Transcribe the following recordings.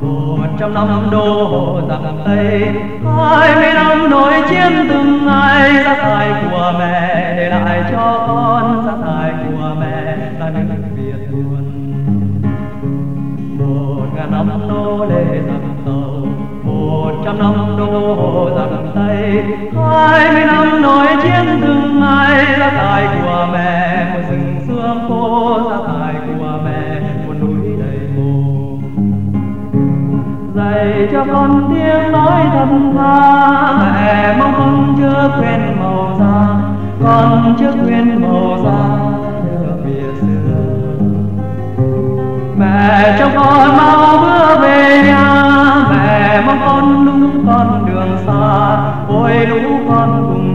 một trăm năm đô hộ tây hai mươi năm nổi chiến từng ngày gia tài của mẹ để lại cho con gia tài của mẹ là nước việt buồn một ngàn năm đô lệ dặm tàu một trăm năm đô hộ dặm tây hai mươi năm nổi chiến từng ngày gia tài của mẹ một rừng xương khô cho con tiếng nói thật tha. Mẹ mong con chưa quên màu da, con chưa quên màu da nước bìa xưa mẹ cho con mau bước về nhà, mẹ mong con lúc con đường xa, ôi lũ con cùng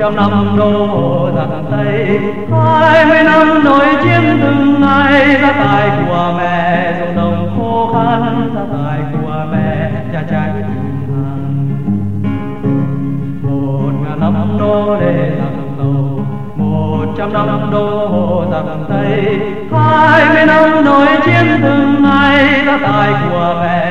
trong năm đô giặc tây hai mươi năm nội chiến từng ngày gia tài của mẹ ruộng đồng khô khăn gia tài của mẹ, cha trái từng hàng một ngàn năm đô để giặc tàu, một trăm năm đô giặc tây hai mươi năm nội chiến từng ngày gia tài của mẹ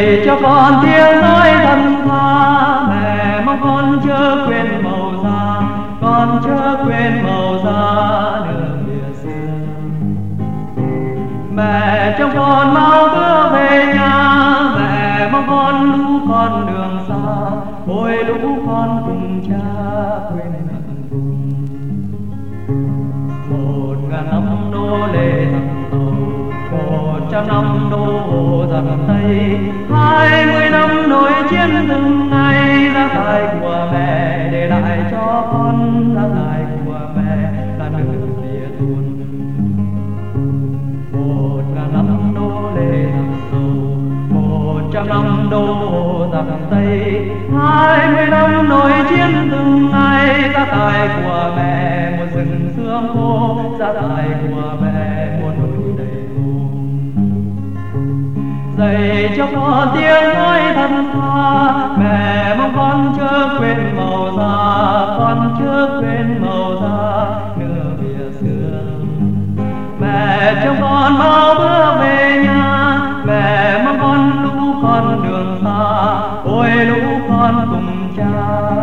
dạy cho con tiếng nói thân tha mẹ mong con chưa quên màu da, con chưa quên màu da nước địa xưa. Mẹ trong con mau bước về nhà, mẹ mong con lũ con đường xa, ôi lũ con cùng cha quên hận vùng. Một ngàn năm nô lệ thằng trăm năm đô giặc tây. Hai mươi năm nổi chiến từng ngày ra tài của mẹ để lại cho con ra tài của mẹ là nữ địa tuôn một ngàn năm đô lệ giặc tàu một trăm năm đô giặc tây. Hai mươi năm nổi chiến từng ngày ra tài của mẹ một rừng sương khô ra tài cho con tiếng nói thân tha. Mẹ mong con chưa quên màu da, con chưa quên màu da, nửa bìa xưa mẹ trong con bao bước về nhà, mẹ mong con lũ con đường xa, ôi lũ con cùng cha.